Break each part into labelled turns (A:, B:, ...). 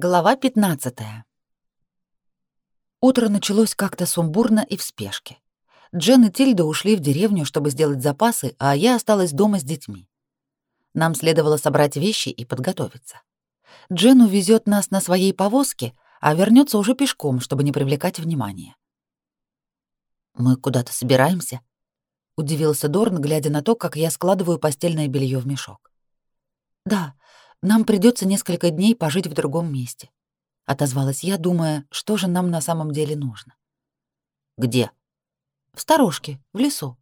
A: Глава 15. Утро началось как-то сумбурно и в спешке. Джен и Тильда ушли в деревню, чтобы сделать запасы, а я осталась дома с детьми. Нам следовало собрать вещи и подготовиться. Джен увезет нас на своей повозке, а вернется уже пешком, чтобы не привлекать внимания. «Мы куда-то собираемся?» — удивился Дорн, глядя на то, как я складываю постельное белье в мешок. «Да, нам придется несколько дней пожить в другом месте, отозвалась я, думая, что же нам на самом деле нужно. Где? В сторожке, в лесу.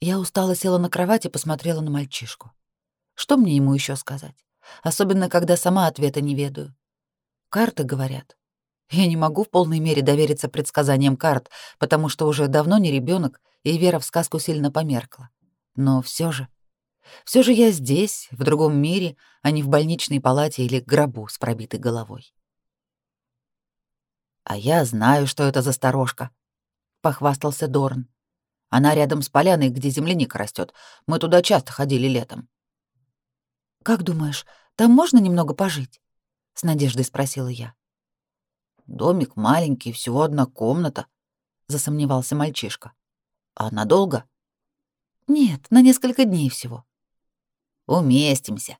A: Я устало села на кровать и посмотрела на мальчишку. Что мне ему еще сказать? Особенно, когда сама ответа не ведаю. Карты говорят. Я не могу в полной мере довериться предсказаниям карт, потому что уже давно не ребенок, и вера в сказку сильно померкла. Но все же все же я здесь, в другом мире, а не в больничной палате или гробу с пробитой головой. «А я знаю, что это за сторожка», — похвастался Дорн. «Она рядом с поляной, где земляника растет. Мы туда часто ходили летом». «Как думаешь, там можно немного пожить?» — с надеждой спросила я. «Домик маленький, всего одна комната», — засомневался мальчишка. «А надолго?» «Нет, на несколько дней всего». Уместимся,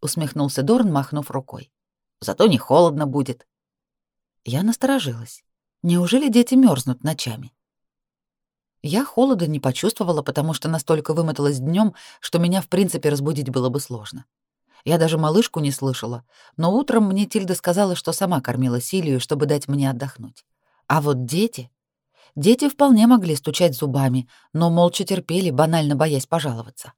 A: усмехнулся Дорн, махнув рукой. Зато не холодно будет. Я насторожилась. Неужели дети мерзнут ночами? Я холода не почувствовала, потому что настолько вымоталась днем, что меня в принципе разбудить было бы сложно. Я даже малышку не слышала, но утром мне Тильда сказала, что сама кормила Силию, чтобы дать мне отдохнуть. А вот дети... Дети вполне могли стучать зубами, но молча терпели, банально боясь пожаловаться.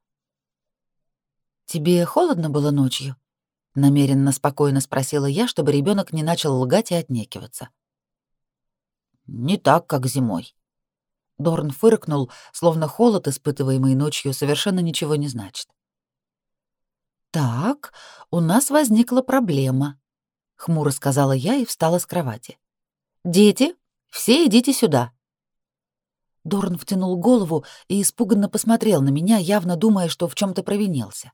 A: «Тебе холодно было ночью?» — намеренно спокойно спросила я, чтобы ребенок не начал лгать и отнекиваться. «Не так, как зимой». Дорн фыркнул, словно холод, испытываемый ночью, совершенно ничего не значит. «Так, у нас возникла проблема», — хмуро сказала я и встала с кровати. «Дети, все идите сюда». Дорн втянул голову и испуганно посмотрел на меня, явно думая, что в чем то провинился.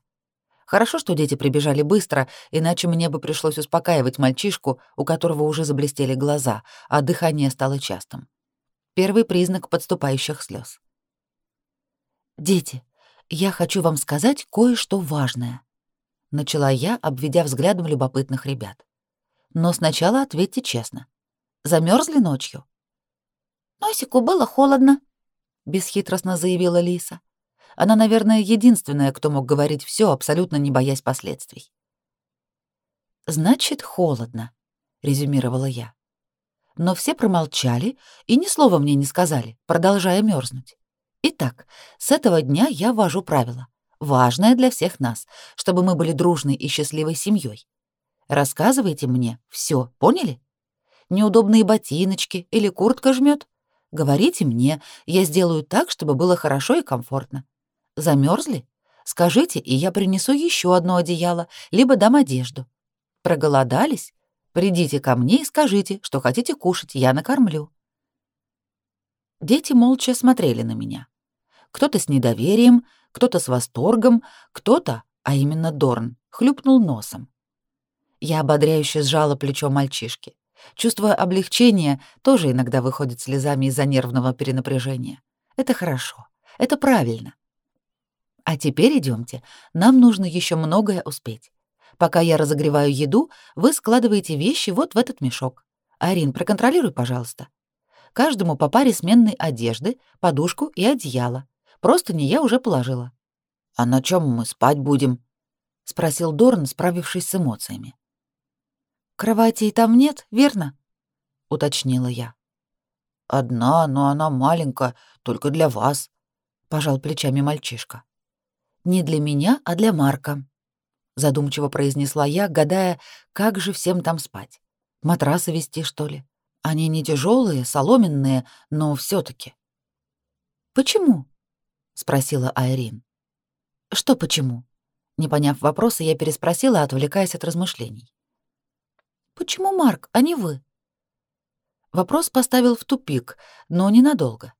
A: Хорошо, что дети прибежали быстро, иначе мне бы пришлось успокаивать мальчишку, у которого уже заблестели глаза, а дыхание стало частым. Первый признак подступающих слез. «Дети, я хочу вам сказать кое-что важное», — начала я, обведя взглядом любопытных ребят. «Но сначала ответьте честно. Замерзли ночью?»
B: «Носику было холодно», — бесхитростно заявила Лиса. Она, наверное, единственная, кто мог говорить все, абсолютно не боясь последствий.
A: «Значит, холодно», — резюмировала я. Но все промолчали и ни слова мне не сказали, продолжая мерзнуть. Итак, с этого дня я ввожу правило, важное для всех нас, чтобы мы были дружной и счастливой семьей. Рассказывайте мне все, поняли? Неудобные ботиночки или куртка жмет? Говорите мне, я сделаю так, чтобы было хорошо и комфортно. Замерзли? Скажите, и я принесу еще одно одеяло, либо дам одежду. Проголодались? Придите ко мне и скажите, что хотите кушать, я накормлю. Дети молча смотрели на меня. Кто-то с недоверием, кто-то с восторгом, кто-то, а именно Дорн, хлюпнул носом. Я ободряюще сжала плечо мальчишки. Чувство облегчения тоже иногда выходит слезами из-за нервного перенапряжения. Это хорошо, это правильно. А теперь идемте. Нам нужно еще многое успеть. Пока я разогреваю еду, вы складываете вещи вот в этот мешок. Арин, проконтролируй, пожалуйста. Каждому по паре сменной одежды, подушку и одеяло. Просто не я уже положила. А на чем мы спать будем? спросил Дорн, справившись с эмоциями. Кроватей там нет, верно? уточнила я. Одна, но она маленькая, только для вас, пожал плечами мальчишка. Не для меня, а для Марка, задумчиво произнесла я, гадая, как же всем там спать. Матрасы вести, что ли? Они не тяжелые, соломенные, но все таки Почему? спросила Айрин. Что почему? Не поняв вопроса, я переспросила, отвлекаясь от размышлений. Почему Марк, а не вы? Вопрос поставил в тупик, но ненадолго.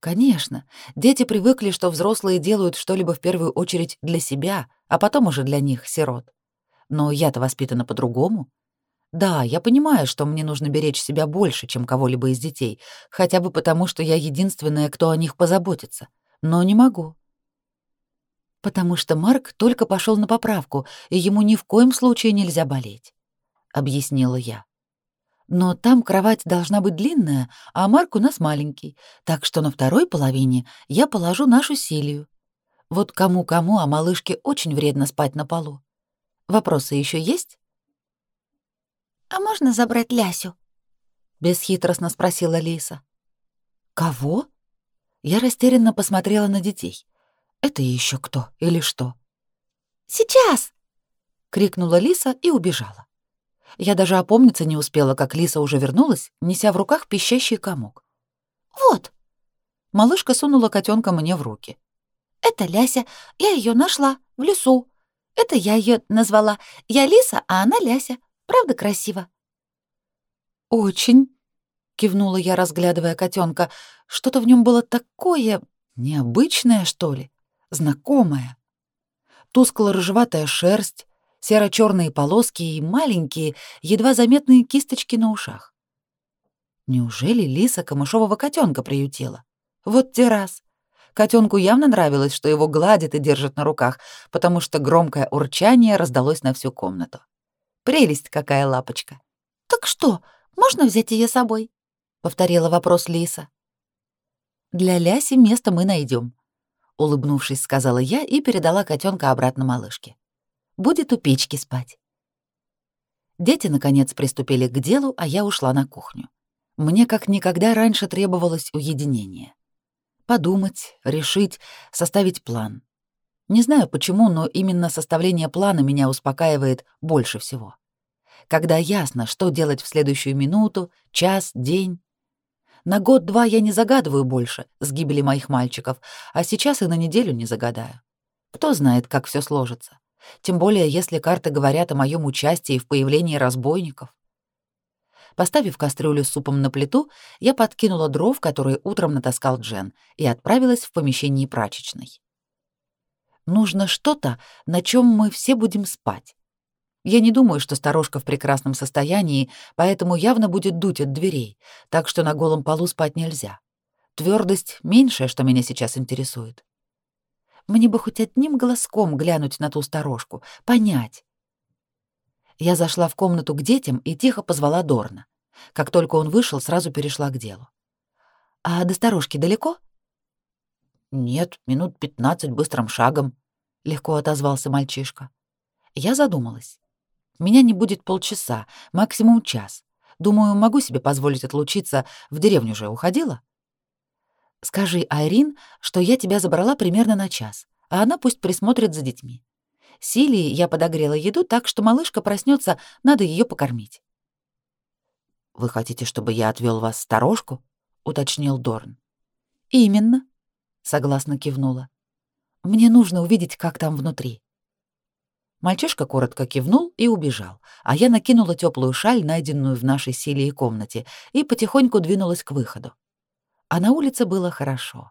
A: Конечно, дети привыкли, что взрослые делают что-либо в первую очередь для себя, а потом уже для них, сирот. Но я-то воспитана по-другому. Да, я понимаю, что мне нужно беречь себя больше, чем кого-либо из детей, хотя бы потому, что я единственная, кто о них позаботится. Но не могу. Потому что Марк только пошел на поправку, и ему ни в коем случае нельзя болеть, объяснила я. Но там кровать должна быть длинная, а Марк у нас маленький, так что на второй половине я положу нашу Силию. Вот кому-кому, а малышке очень вредно спать на полу. Вопросы еще есть?
B: «А можно забрать Лясю?»
A: — бесхитростно спросила Лиса. «Кого?» Я растерянно посмотрела на детей. «Это еще кто или что?»
B: «Сейчас!» — крикнула Лиса и убежала.
A: Я даже опомниться не успела, как Лиса уже вернулась, неся в руках пищащий комок.
B: «Вот!»
A: Малышка сунула котенка мне в руки.
B: «Это Ляся. Я ее нашла в лесу. Это я ее назвала. Я Лиса, а она Ляся. Правда красиво?»
A: «Очень», — кивнула я, разглядывая котенка. Что-то в нем было такое необычное, что ли, знакомое. Тускло-рыжеватая шерсть, серо черные полоски и маленькие, едва заметные кисточки на ушах. Неужели лиса камышового котенка приютила? Вот те раз. Котенку явно нравилось, что его гладят и держат на руках, потому что громкое урчание раздалось на всю комнату. Прелесть какая лапочка.
B: «Так что, можно взять ее с собой?» — повторила вопрос Лиса.
A: «Для Ляси место мы найдем, улыбнувшись, сказала я и передала котенка обратно малышке. «Будет у печки спать». Дети, наконец, приступили к делу, а я ушла на кухню. Мне как никогда раньше требовалось уединение. Подумать, решить, составить план. Не знаю почему, но именно составление плана меня успокаивает больше всего. Когда ясно, что делать в следующую минуту, час, день. На год-два я не загадываю больше с гибели моих мальчиков, а сейчас и на неделю не загадаю. Кто знает, как все сложится. Тем более, если карты говорят о моем участии в появлении разбойников. Поставив кастрюлю с супом на плиту, я подкинула дров, которые утром натаскал Джен, и отправилась в помещение прачечной. Нужно что-то, на чем мы все будем спать. Я не думаю, что сторожка в прекрасном состоянии, поэтому явно будет дуть от дверей, так что на голом полу спать нельзя. Твердость — меньшее, что меня сейчас интересует. Мне бы хоть одним глазком глянуть на ту сторожку, понять. Я зашла в комнату к детям и тихо позвала Дорна. Как только он вышел, сразу перешла к делу. «А до сторожки далеко?» «Нет, минут пятнадцать быстрым шагом», — легко отозвался мальчишка. Я задумалась. Меня не будет полчаса, максимум час. Думаю, могу себе позволить отлучиться. В деревню же уходила. Скажи Айрин, что я тебя забрала примерно на час, а она пусть присмотрит за детьми. Силии я подогрела еду так, что малышка проснется, надо ее покормить. Вы хотите, чтобы я отвел вас в сторожку? уточнил Дорн. Именно, согласно кивнула. Мне нужно увидеть, как там внутри. Мальчишка коротко кивнул и убежал, а я накинула теплую шаль, найденную в нашей силе и комнате, и потихоньку двинулась к выходу. А на улице было хорошо.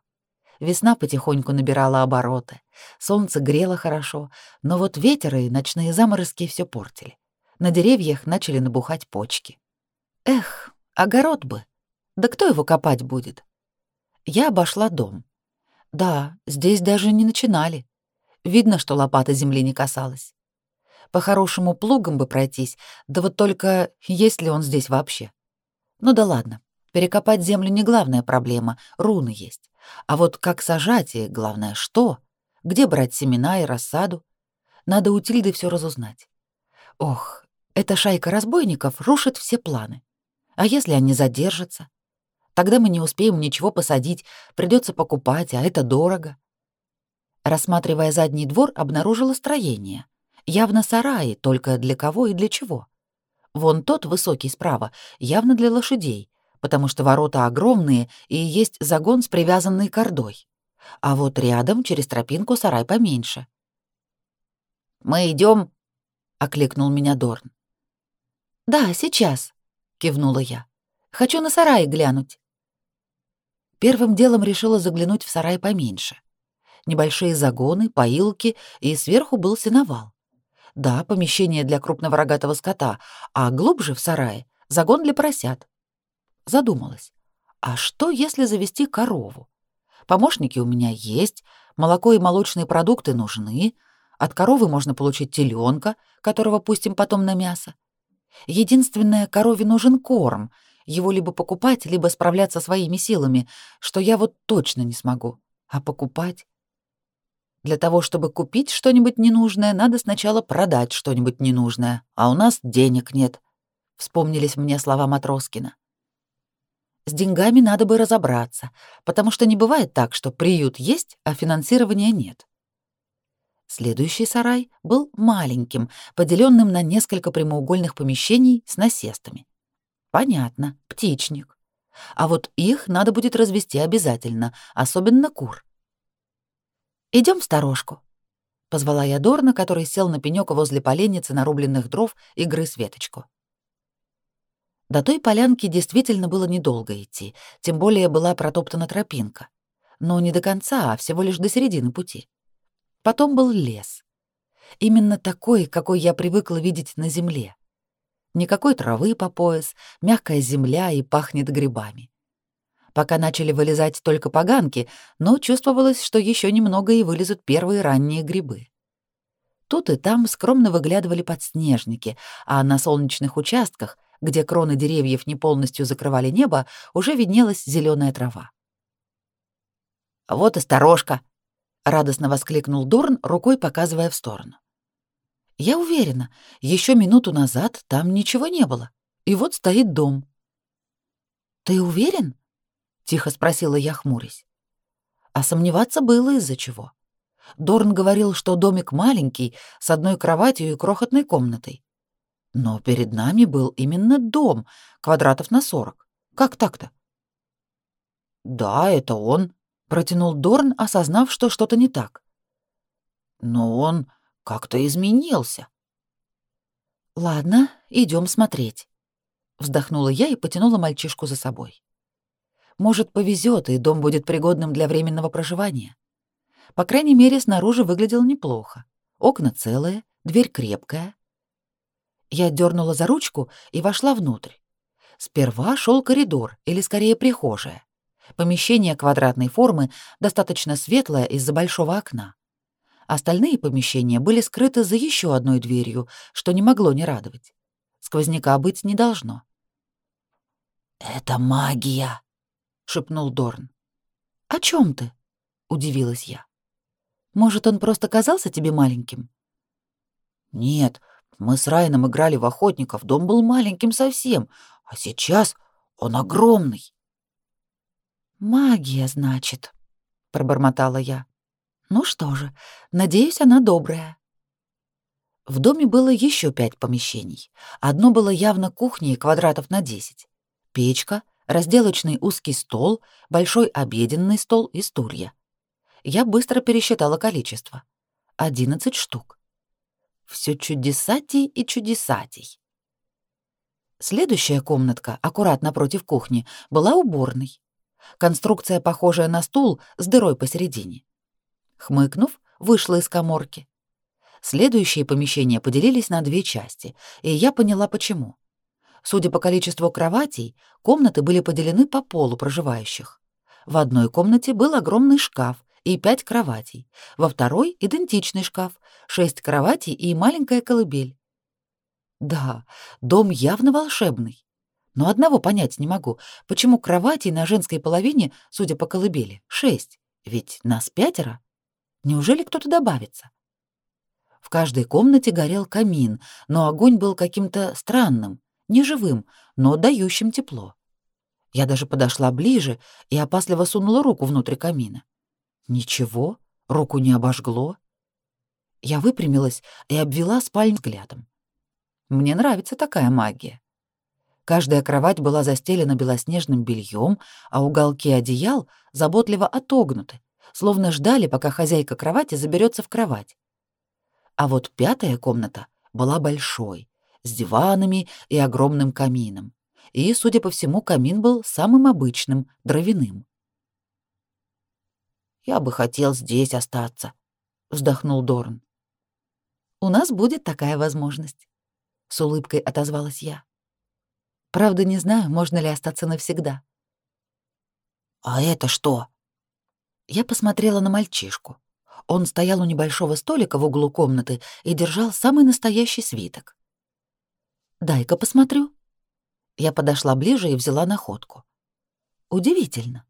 A: Весна потихоньку набирала обороты, солнце грело хорошо, но вот ветер и ночные заморозки все портили. На деревьях начали набухать почки. Эх, огород бы. Да кто его копать будет? Я обошла дом. Да, здесь даже не начинали. Видно, что лопата земли не касалась. По-хорошему плугом бы пройтись, да вот только есть ли он здесь вообще? Ну да ладно, перекопать землю не главная проблема, руны есть. А вот как сажать и, главное, что? Где брать семена и рассаду? Надо у Тильды все разузнать. Ох, эта шайка разбойников рушит все планы. А если они задержатся? Тогда мы не успеем ничего посадить, придется покупать, а это дорого. Рассматривая задний двор, обнаружила строение. Явно сараи, только для кого и для чего. Вон тот высокий справа, явно для лошадей, потому что ворота огромные и есть загон с привязанной кордой. А вот рядом через тропинку сарай поменьше. «Мы идем, окликнул меня Дорн. «Да, сейчас», — кивнула я. «Хочу на сарай глянуть». Первым делом решила заглянуть в сарай поменьше. Небольшие загоны, поилки, и сверху был сеновал. Да, помещение для крупного рогатого скота, а глубже в сарае — загон для поросят. Задумалась. А что, если завести корову? Помощники у меня есть, молоко и молочные продукты нужны, от коровы можно получить теленка, которого пустим потом на мясо. Единственное, корове нужен корм, его либо покупать, либо справляться своими силами, что я вот точно не смогу. А покупать? Для того, чтобы купить что-нибудь ненужное, надо сначала продать что-нибудь ненужное, а у нас денег нет. Вспомнились мне слова Матроскина. С деньгами надо бы разобраться, потому что не бывает так, что приют есть, а финансирования нет. Следующий сарай был маленьким, поделенным на несколько прямоугольных помещений с насестами. Понятно, птичник. А вот их надо будет развести обязательно, особенно кур. Идем в сторожку, позвала я Дорна, который сел на пенёк возле поленницы нарубленных дров и грыз веточку. До той полянки действительно было недолго идти, тем более была протоптана тропинка. Но не до конца, а всего лишь до середины пути. Потом был лес. Именно такой, какой я привыкла видеть на земле. Никакой травы по пояс, мягкая земля и пахнет грибами. Пока начали вылезать только поганки, но чувствовалось, что еще немного и вылезут первые ранние грибы. Тут и там скромно выглядывали подснежники, а на солнечных участках, где кроны деревьев не полностью закрывали небо, уже виднелась зеленая трава. «Вот и сторожка!» — радостно воскликнул Дорн, рукой показывая в сторону. Я уверена, еще минуту назад там ничего не было. И вот стоит дом. Ты уверен? тихо спросила я, хмурясь. А сомневаться было из-за чего. Дорн говорил, что домик маленький, с одной кроватью и крохотной комнатой. Но перед нами был именно дом, квадратов на сорок. Как так-то? Да, это он, протянул Дорн, осознав, что что-то не так. Но он как-то изменился. Ладно, идем смотреть. Вздохнула я и потянула мальчишку за собой. Может, повезет, и дом будет пригодным для временного проживания. По крайней мере, снаружи выглядел неплохо. Окна целые, дверь крепкая. Я дернула за ручку и вошла внутрь. Сперва шел коридор, или скорее прихожая. Помещение квадратной формы, достаточно светлое из-за большого окна. Остальные помещения были скрыты за еще одной дверью, что не могло не радовать. Сквозняка быть не должно. «Это магия!» — шепнул Дорн. «О чем ты?» — удивилась я. «Может, он просто казался тебе маленьким?» «Нет, мы с Райаном играли в охотников, дом был маленьким совсем, а сейчас он огромный». «Магия, значит», — пробормотала я. Ну что же, надеюсь, она добрая. В доме было еще пять помещений. Одно было явно кухней квадратов на 10. Печка, разделочный узкий стол, большой обеденный стол и стулья. Я быстро пересчитала количество. 11 штук. Все чудесатей и чудесатей. Следующая комнатка, аккуратно напротив кухни, была уборной. Конструкция, похожая на стул, с дырой посередине. Хмыкнув, вышла из каморки. Следующие помещения поделились на две части, и я поняла почему. Судя по количеству кроватей, комнаты были поделены по полу проживающих. В одной комнате был огромный шкаф и пять кроватей, во второй — идентичный шкаф, шесть кроватей и маленькая колыбель. Да, дом явно волшебный. Но одного понять не могу, почему кроватей на женской половине, судя по колыбели, шесть, ведь нас пятеро. Неужели кто-то добавится? В каждой комнате горел камин, но огонь был каким-то странным, неживым, но дающим тепло. Я даже подошла ближе и опасливо сунула руку внутрь камина. Ничего, руку не обожгло. Я выпрямилась и обвела спальню взглядом. Мне нравится такая магия. Каждая кровать была застелена белоснежным бельем, а уголки одеял заботливо отогнуты, словно ждали, пока хозяйка кровати заберется в кровать. А вот пятая комната была большой, с диванами и огромным камином. И, судя по всему, камин был самым обычным, дровяным. «Я бы хотел здесь остаться», — вздохнул Дорн. У нас будет такая возможность, с улыбкой отозвалась я. Правда, не знаю, можно ли остаться навсегда.
B: А это что?
A: Я посмотрела на мальчишку. Он стоял у небольшого столика в углу комнаты и держал самый настоящий свиток. «Дай-ка посмотрю». Я подошла ближе и взяла находку. Удивительно.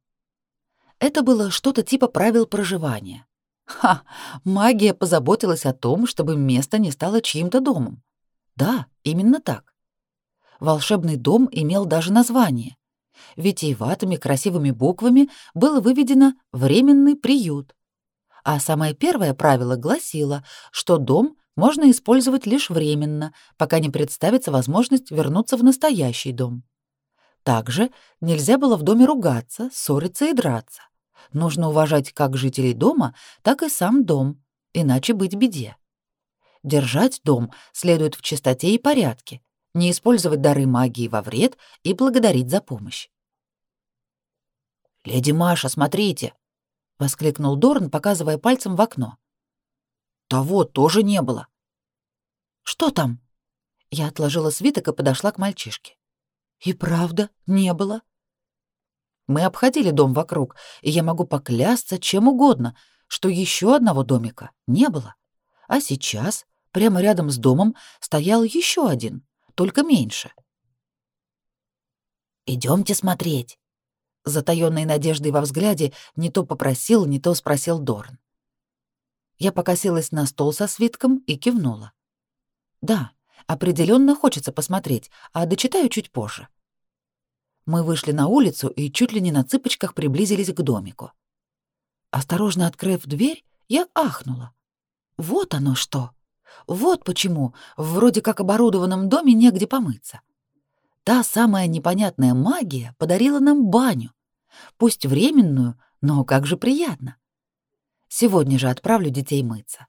A: Это было что-то типа правил проживания. Ха, магия позаботилась о том, чтобы место не стало чьим-то домом. Да, именно так. Волшебный дом имел даже название. Витиеватыми красивыми буквами было выведено «временный приют». А самое первое правило гласило, что дом можно использовать лишь временно, пока не представится возможность вернуться в настоящий дом. Также нельзя было в доме ругаться, ссориться и драться. Нужно уважать как жителей дома, так и сам дом, иначе быть беде. Держать дом следует в чистоте и порядке, не использовать дары магии во вред и благодарить за помощь.
B: «Леди Маша, смотрите!» — воскликнул Дорн, показывая пальцем в окно. «Того тоже не было».
A: «Что там?» Я отложила свиток и подошла к мальчишке. «И правда, не было». Мы обходили дом вокруг, и я могу поклясться чем угодно, что еще одного домика не было. А сейчас, прямо рядом с домом, стоял еще один, только меньше.
B: Идемте смотреть
A: затаённой надеждой во взгляде, не то попросил, не то спросил Дорн. Я покосилась на стол со свитком и кивнула. Да, определенно хочется посмотреть, а дочитаю чуть позже. Мы вышли на улицу и чуть ли не на цыпочках приблизились к домику. Осторожно открыв дверь, я ахнула. Вот оно что. Вот почему в вроде как оборудованном доме негде помыться. Та самая непонятная магия подарила нам баню. Пусть временную, но как же приятно. Сегодня же отправлю детей мыться.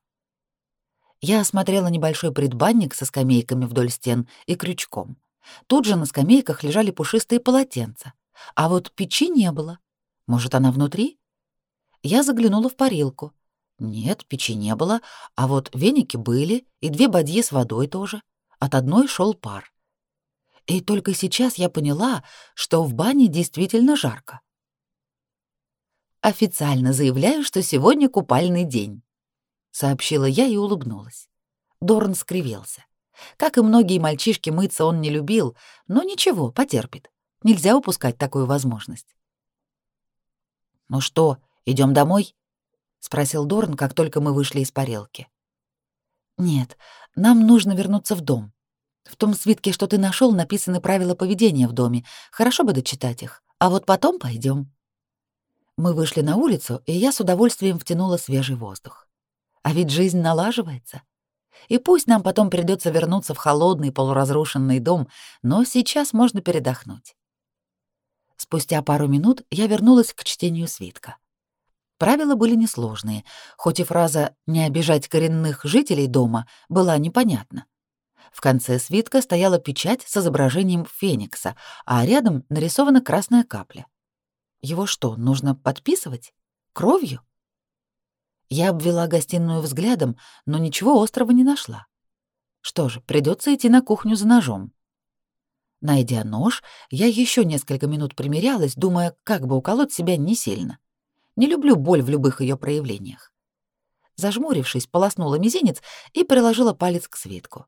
A: Я осмотрела небольшой предбанник со скамейками вдоль стен и крючком. Тут же на скамейках лежали пушистые полотенца. А вот печи не было. Может, она внутри? Я заглянула в парилку. Нет, печи не было, а вот веники были, и две бадьи с водой тоже. От одной шел пар. И только сейчас я поняла, что в бане действительно жарко. Официально заявляю, что сегодня купальный день, сообщила я и улыбнулась. Дорн скривился. Как и многие мальчишки, мыться он не любил, но ничего, потерпит. Нельзя упускать такую возможность.
B: Ну что, идем домой?
A: спросил Дорн, как только мы вышли из парелки. Нет, нам нужно вернуться в дом. В том свитке, что ты нашел, написаны правила поведения в доме. Хорошо бы дочитать их. А вот потом пойдем. Мы вышли на улицу, и я с удовольствием втянула свежий воздух. А ведь жизнь налаживается. И пусть нам потом придется вернуться в холодный полуразрушенный дом, но сейчас можно передохнуть. Спустя пару минут я вернулась к чтению свитка. Правила были несложные, хоть и фраза «не обижать коренных жителей дома» была непонятна. В конце свитка стояла печать с изображением феникса, а рядом нарисована красная капля. Его что, нужно подписывать? Кровью? Я обвела гостиную взглядом, но ничего острого не нашла. Что же, придется идти на кухню за ножом. Найдя нож, я еще несколько минут примерялась, думая, как бы уколоть себя не сильно. Не люблю боль в любых ее проявлениях. Зажмурившись, полоснула мизинец и приложила палец к свитку.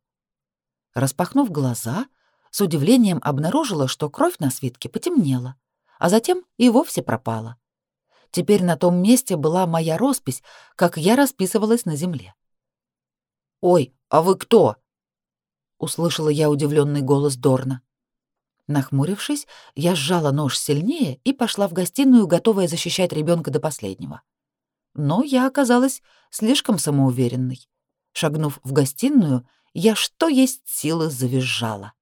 A: Распахнув глаза, с удивлением обнаружила, что кровь на свитке потемнела а затем и вовсе пропала. Теперь на том месте была моя роспись, как я расписывалась на земле.
B: «Ой, а вы кто?»
A: — услышала я удивленный голос Дорна. Нахмурившись, я сжала нож сильнее и пошла в гостиную, готовая защищать ребенка до последнего. Но я оказалась слишком самоуверенной. Шагнув в гостиную, я что есть силы завизжала.